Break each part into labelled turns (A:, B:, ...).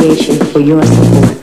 A: For your support.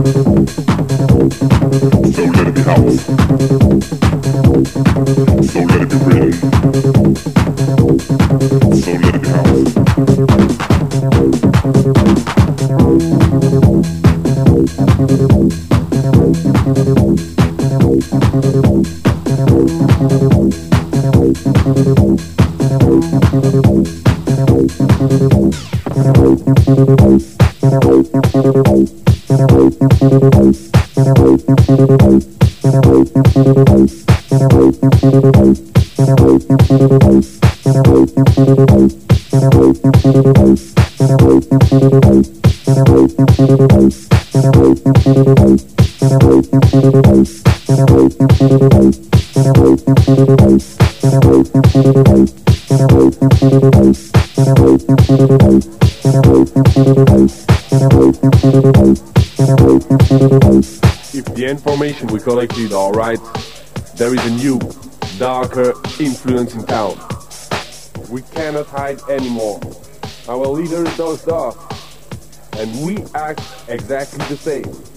B: So let it be real. So
C: If the information we collected alright. There is a new exactly the same.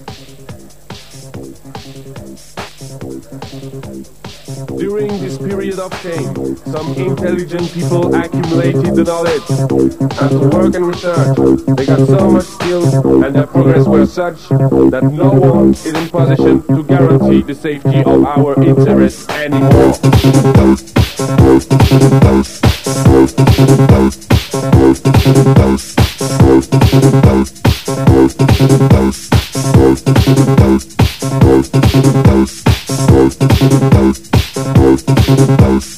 C: During this period of shame, some intelligent people accumulated the knowledge. After work and research, they got so much skills and their progress were such that no one is in position to guarantee the safety of our interests anymore.
D: Música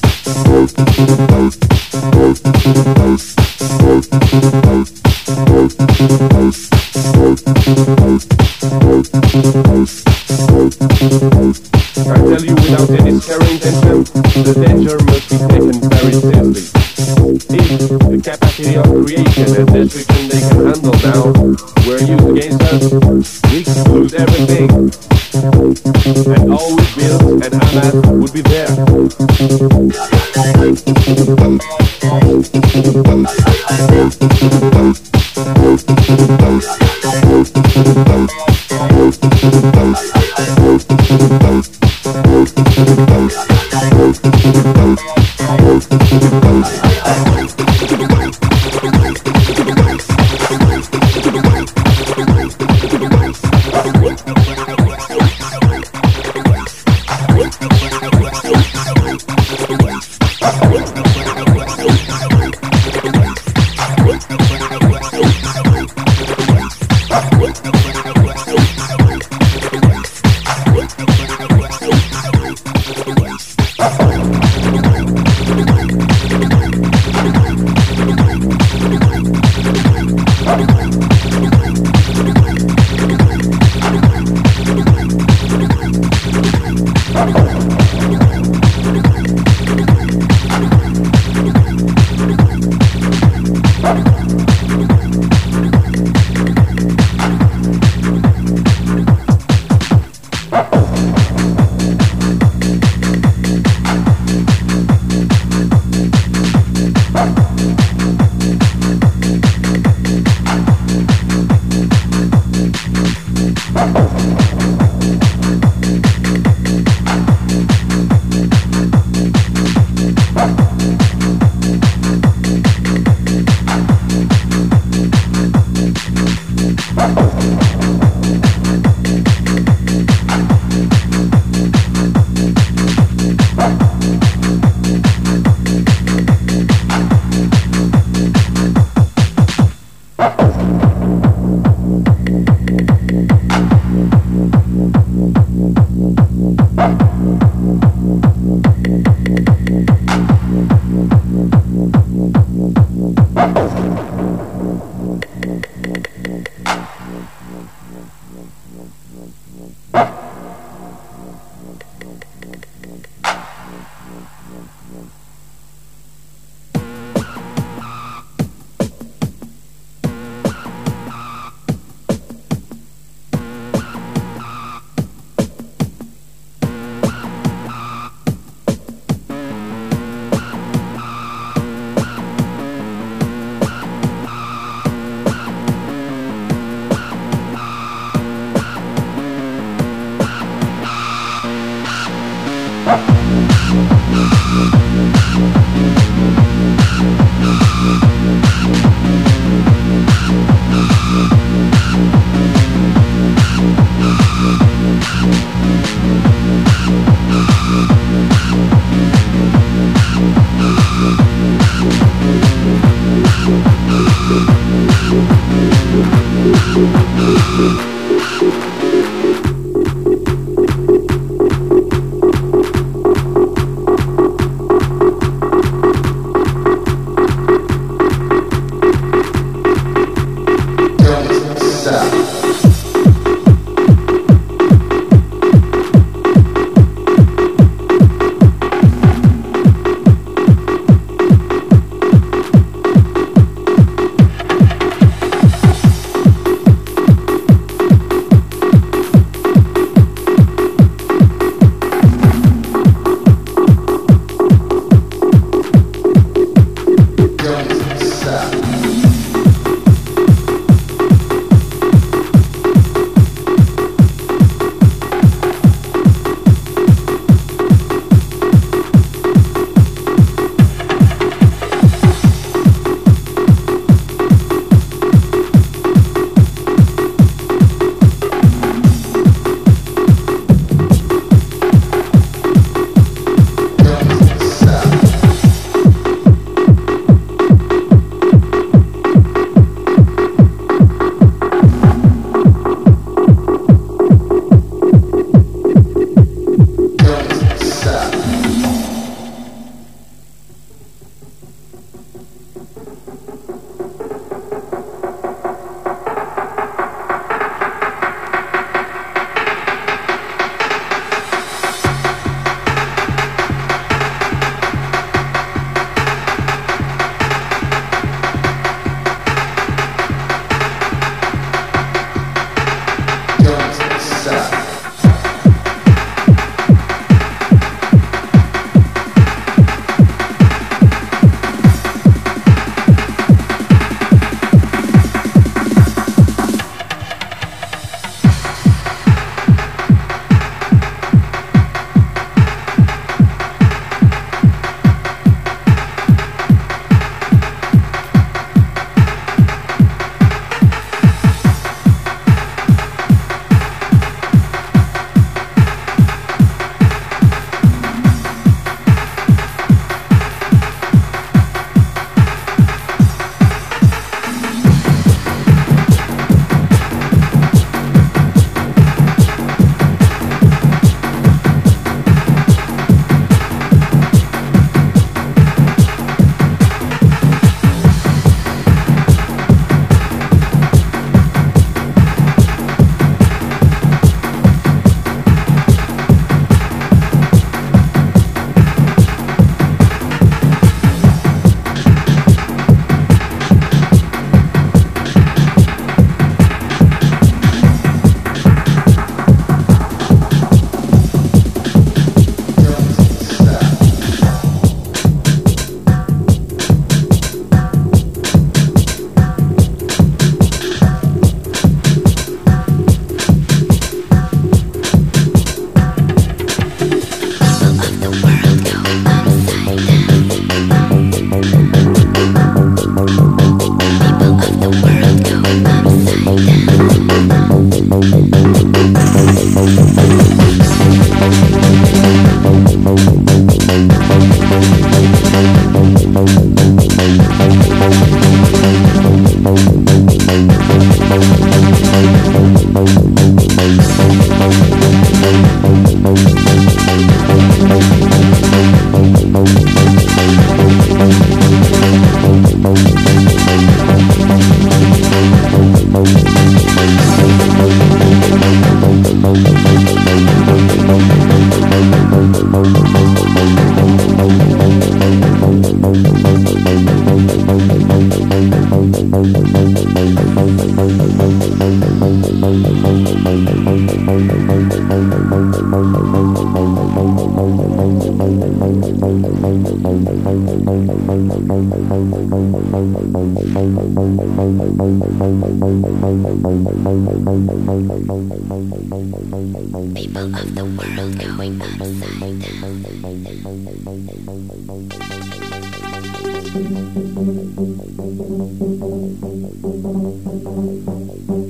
D: The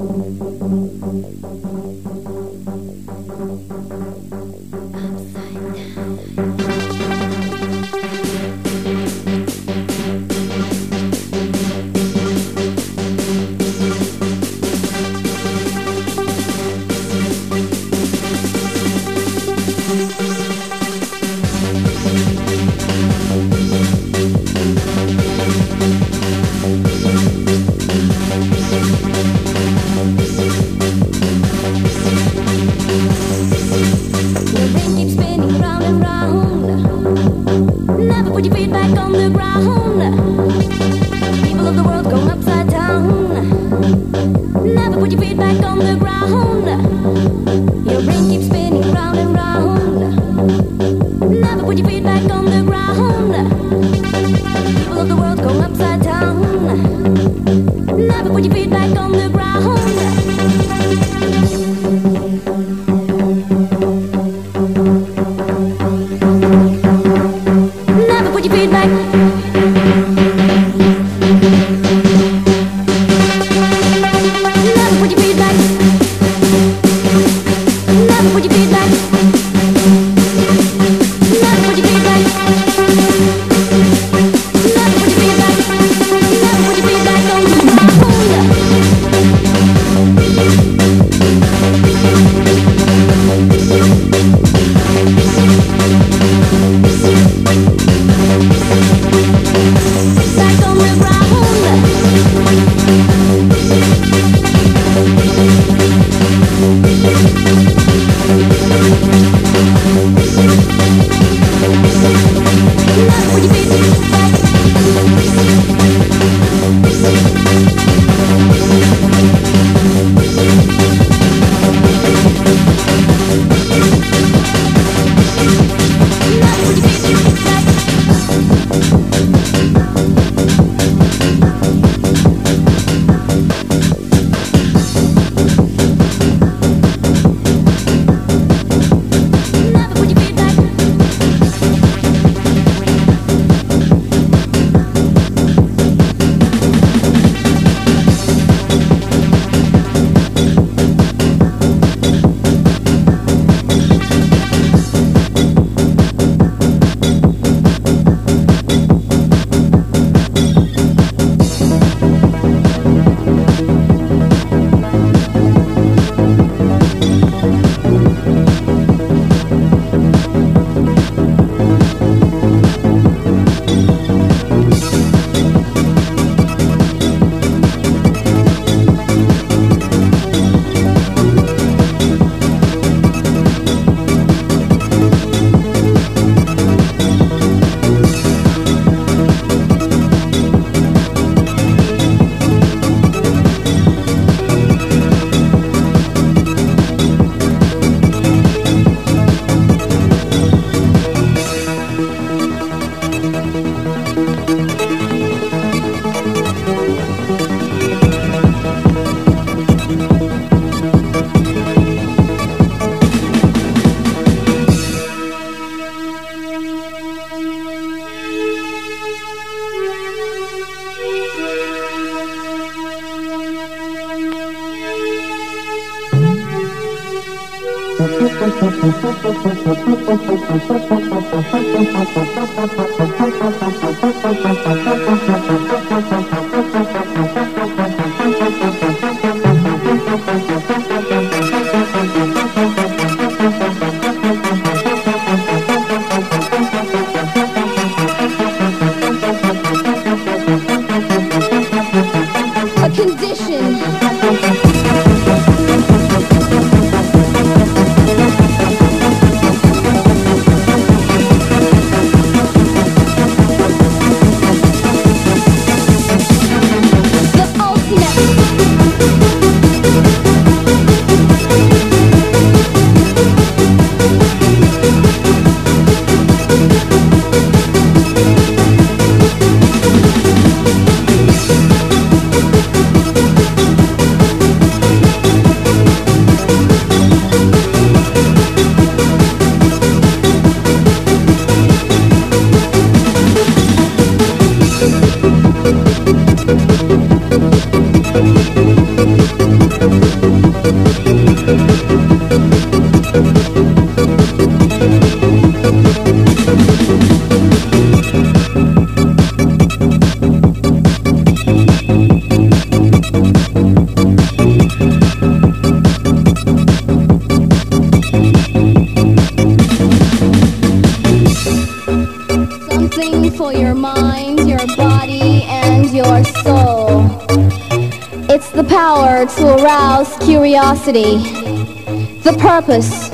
D: The purpose,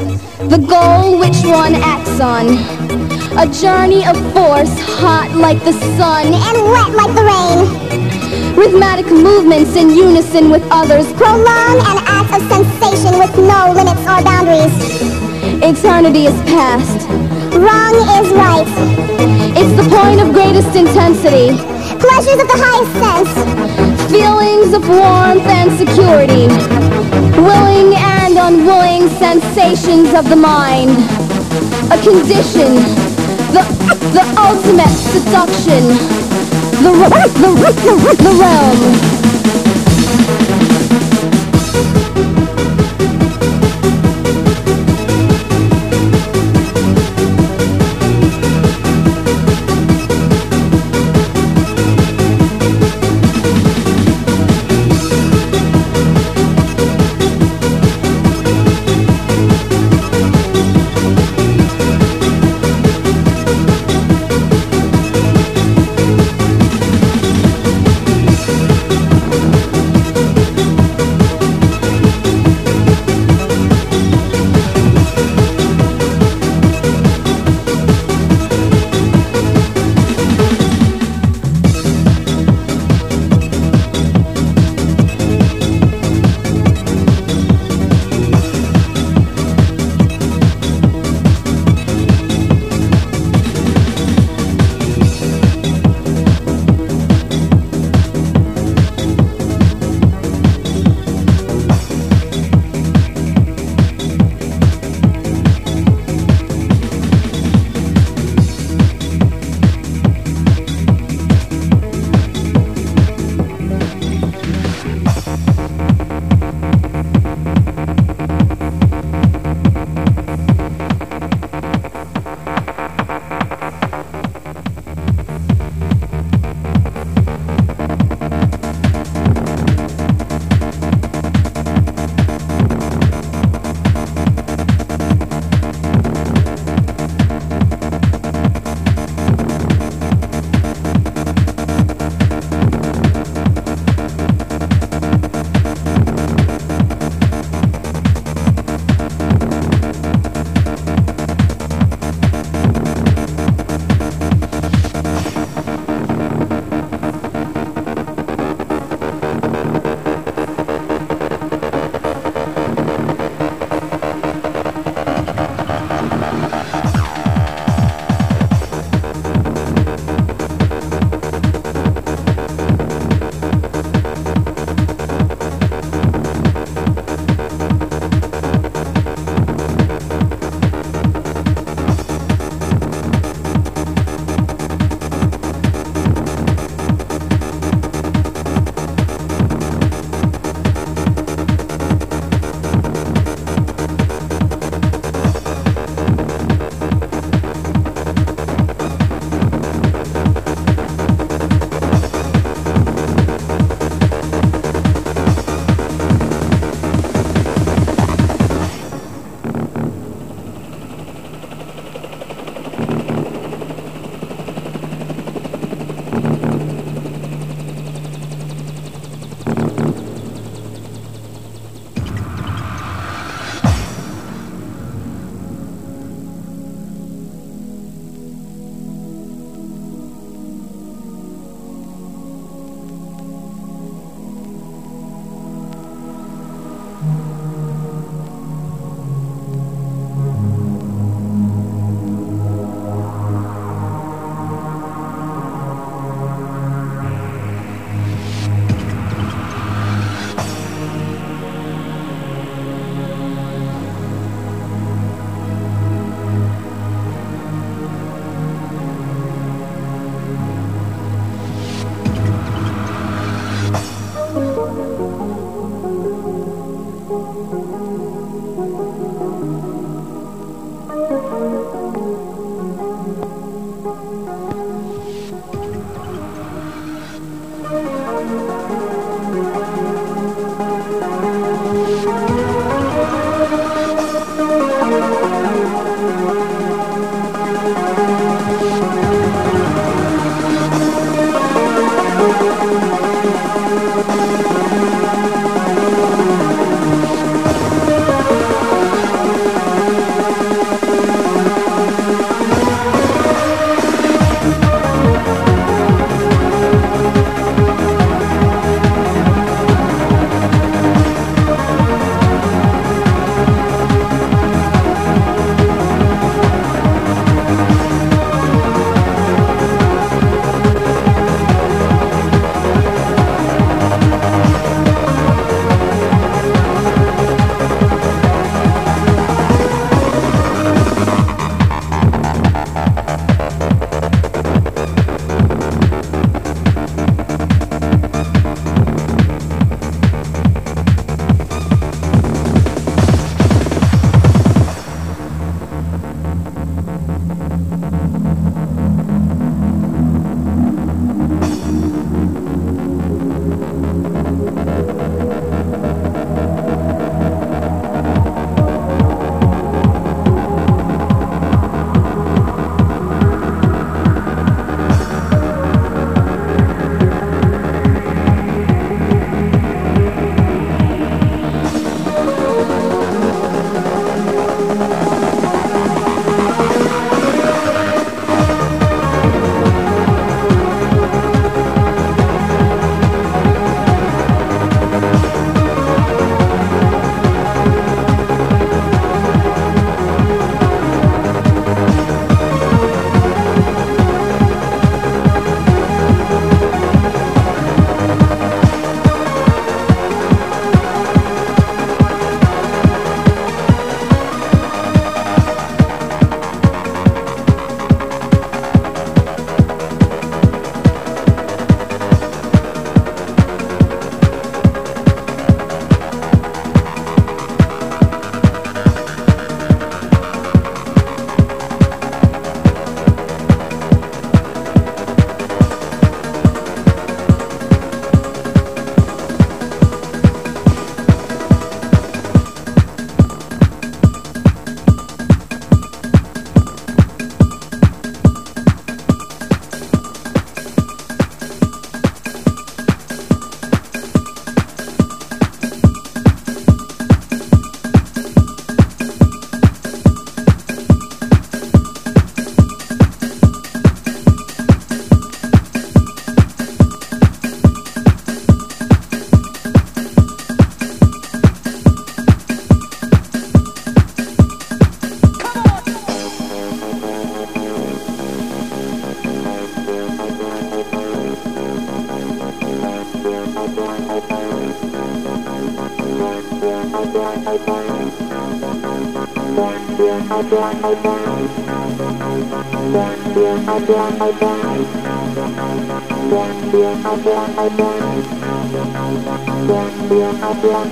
D: the goal which one acts on. A journey of force, hot like the sun
E: and wet like the rain.
D: Rhythmic movements in unison with others.
E: Prolong an act of sensation with no limits or boundaries.
D: Eternity is past.
E: Wrong is right.
D: It's the point of greatest intensity.
E: Pleasures of the highest sense.
D: Feelings of warmth and security. Willing and unwilling sensations of the mind. A condition. The, the ultimate seduction. The, the, the, the realm.
F: Música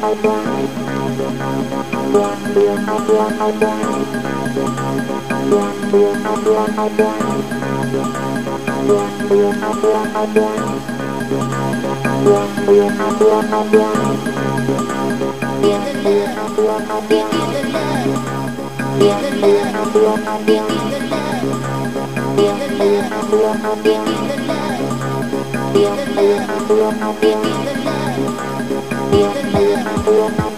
F: I Thank you.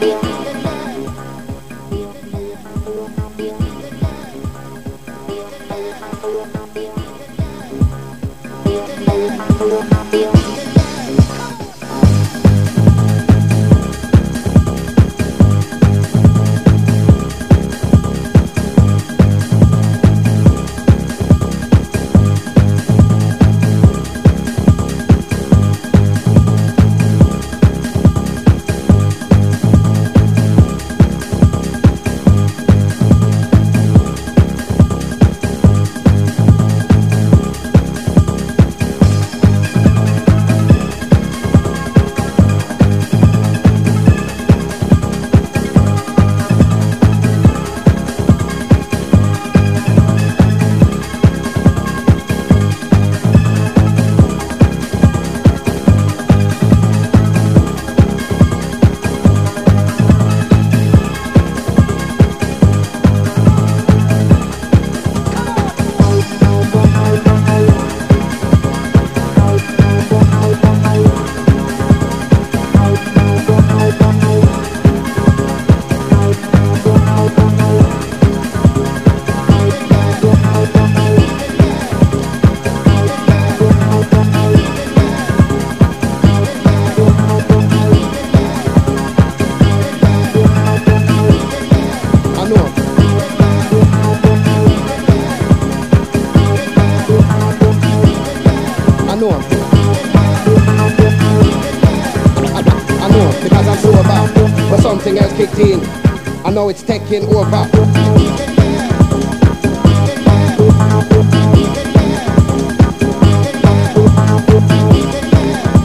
F: I know it's taking over.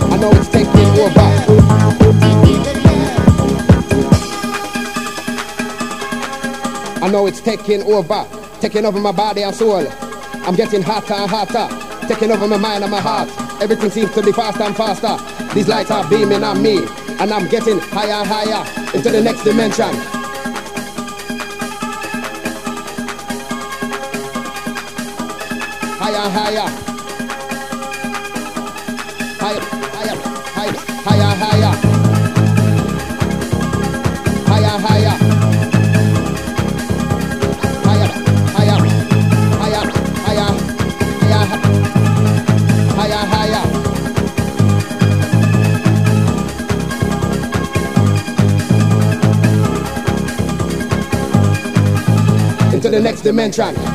F: I know it's taking over. I know it's taking over, taking over my body and soul. I'm getting hotter and hotter, taking over my mind and my heart. Everything seems to be faster and faster. These lights are beaming on me, and I'm getting higher and higher into the next dimension. Higher higher. Higher, higher, higher, higher, higher. Higher, higher. Higher, higher, higher, higher, higher. Into the next dimension.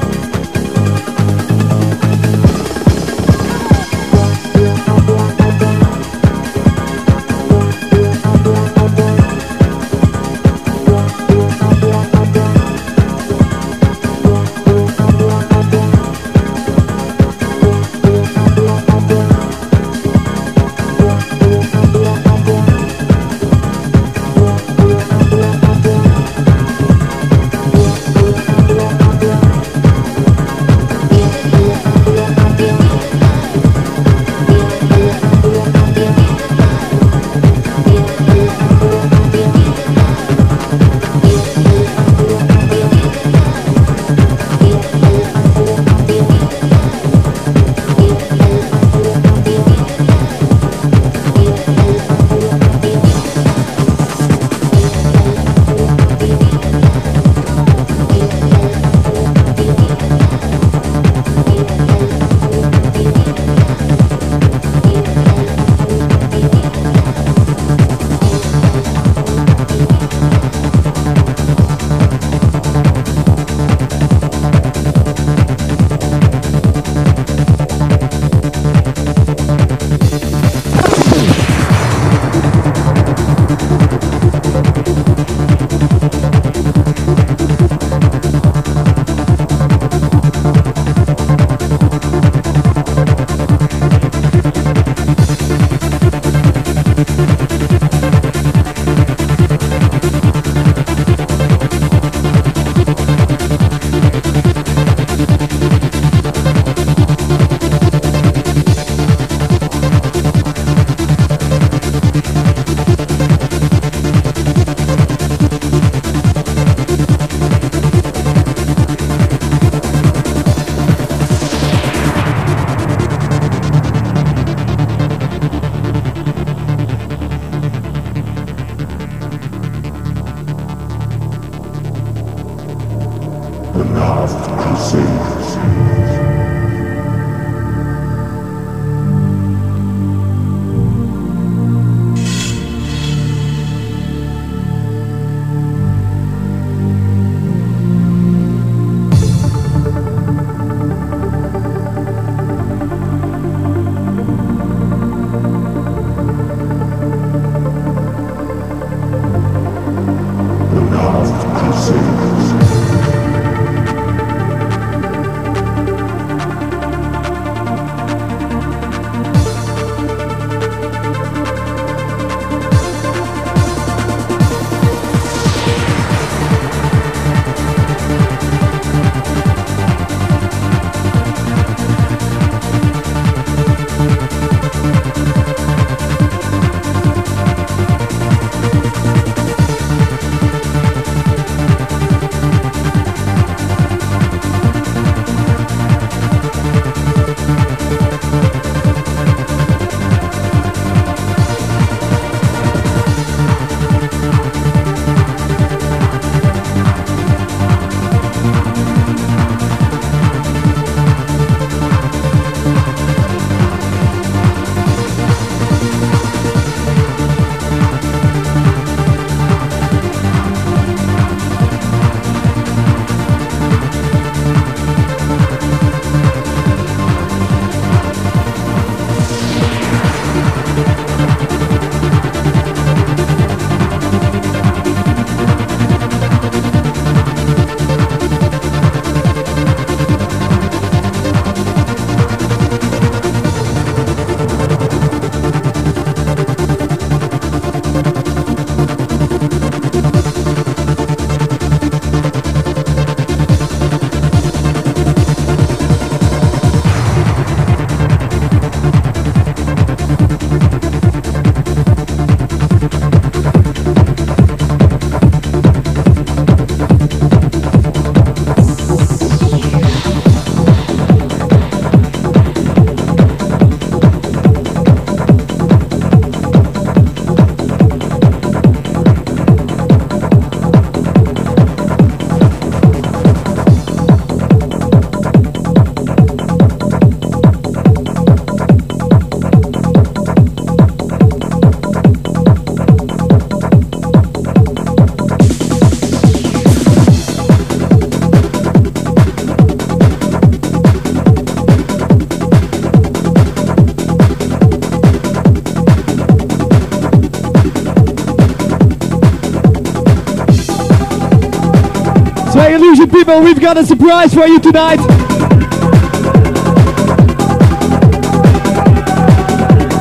G: people, we've got a surprise for you tonight.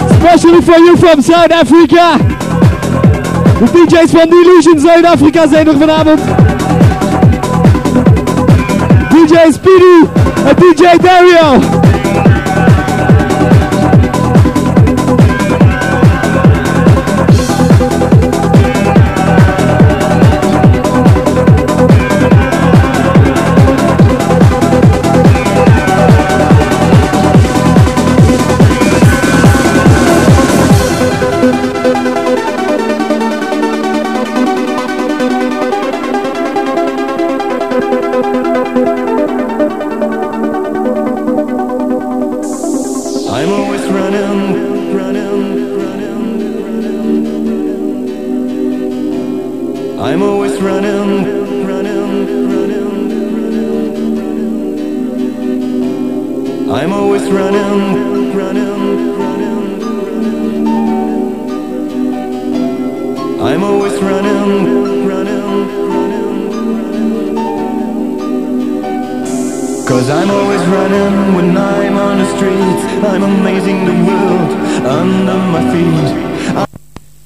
G: Especially for you from South Africa. The DJ's from the Illusion Zuid-Afrika zijn er vanavond. DJ Speedy and DJ Dario.
H: I'm always running, running, running. I'm always running, running, running.
I: Cause I'm always running when I'm on the streets. I'm amazing the world under my feet.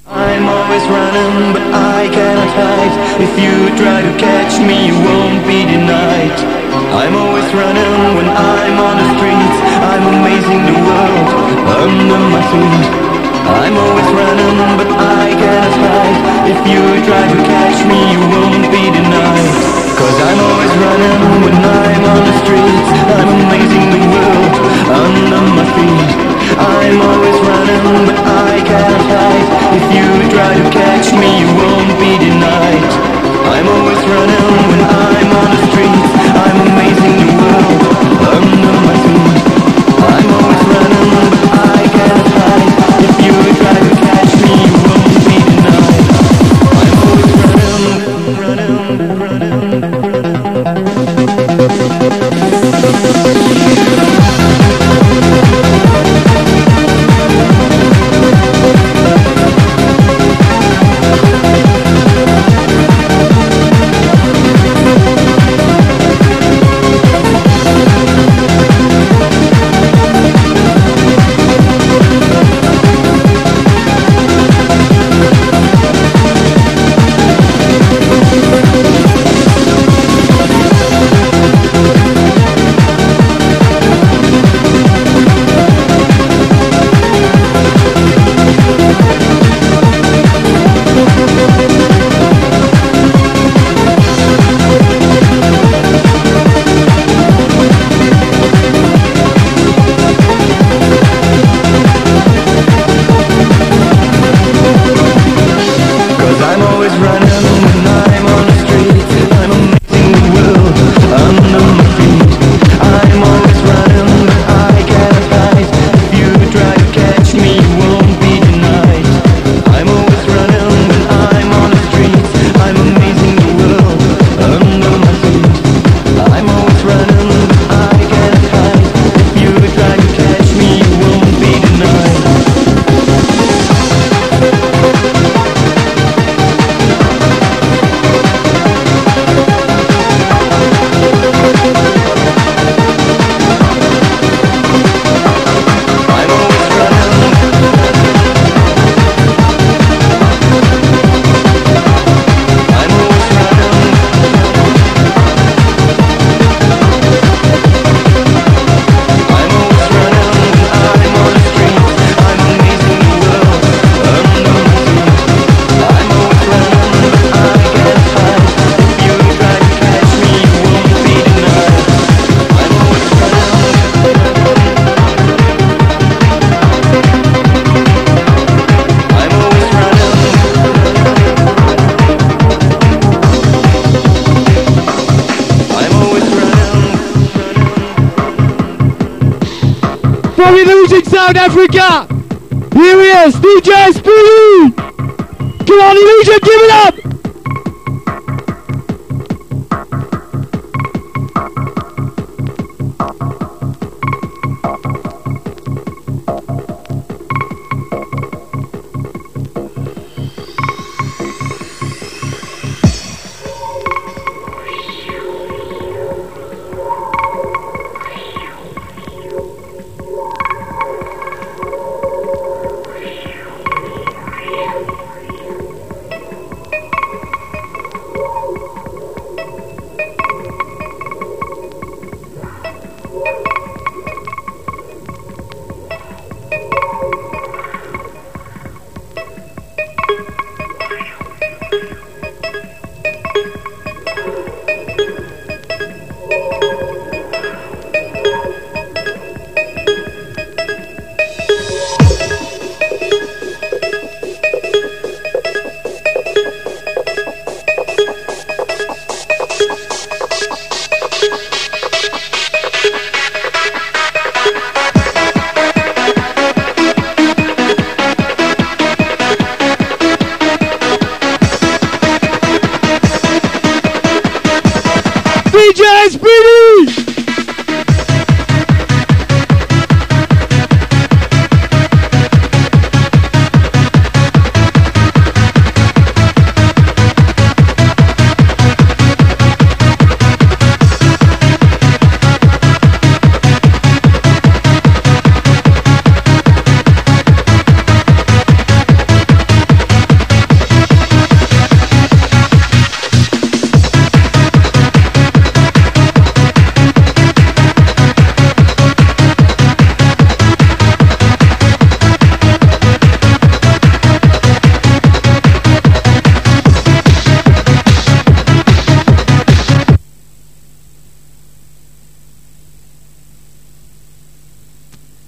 I: I'm always running, but I cannot hide. If you try to catch me, you won't be denied. I'm always running when I'm on the streets. I'm amazing the world under my feet. I'm always running but I can't hide. If you try to catch me you won't be denied. Cause I'm always running when I'm on the streets. I'm amazing the world under my feet. I'm always running but I can't hide. If you try to catch me you won't be denied. I'm always running, but
H: I guess South Africa. Here he is, DJ Spoon. Come on, Illusion, give it up.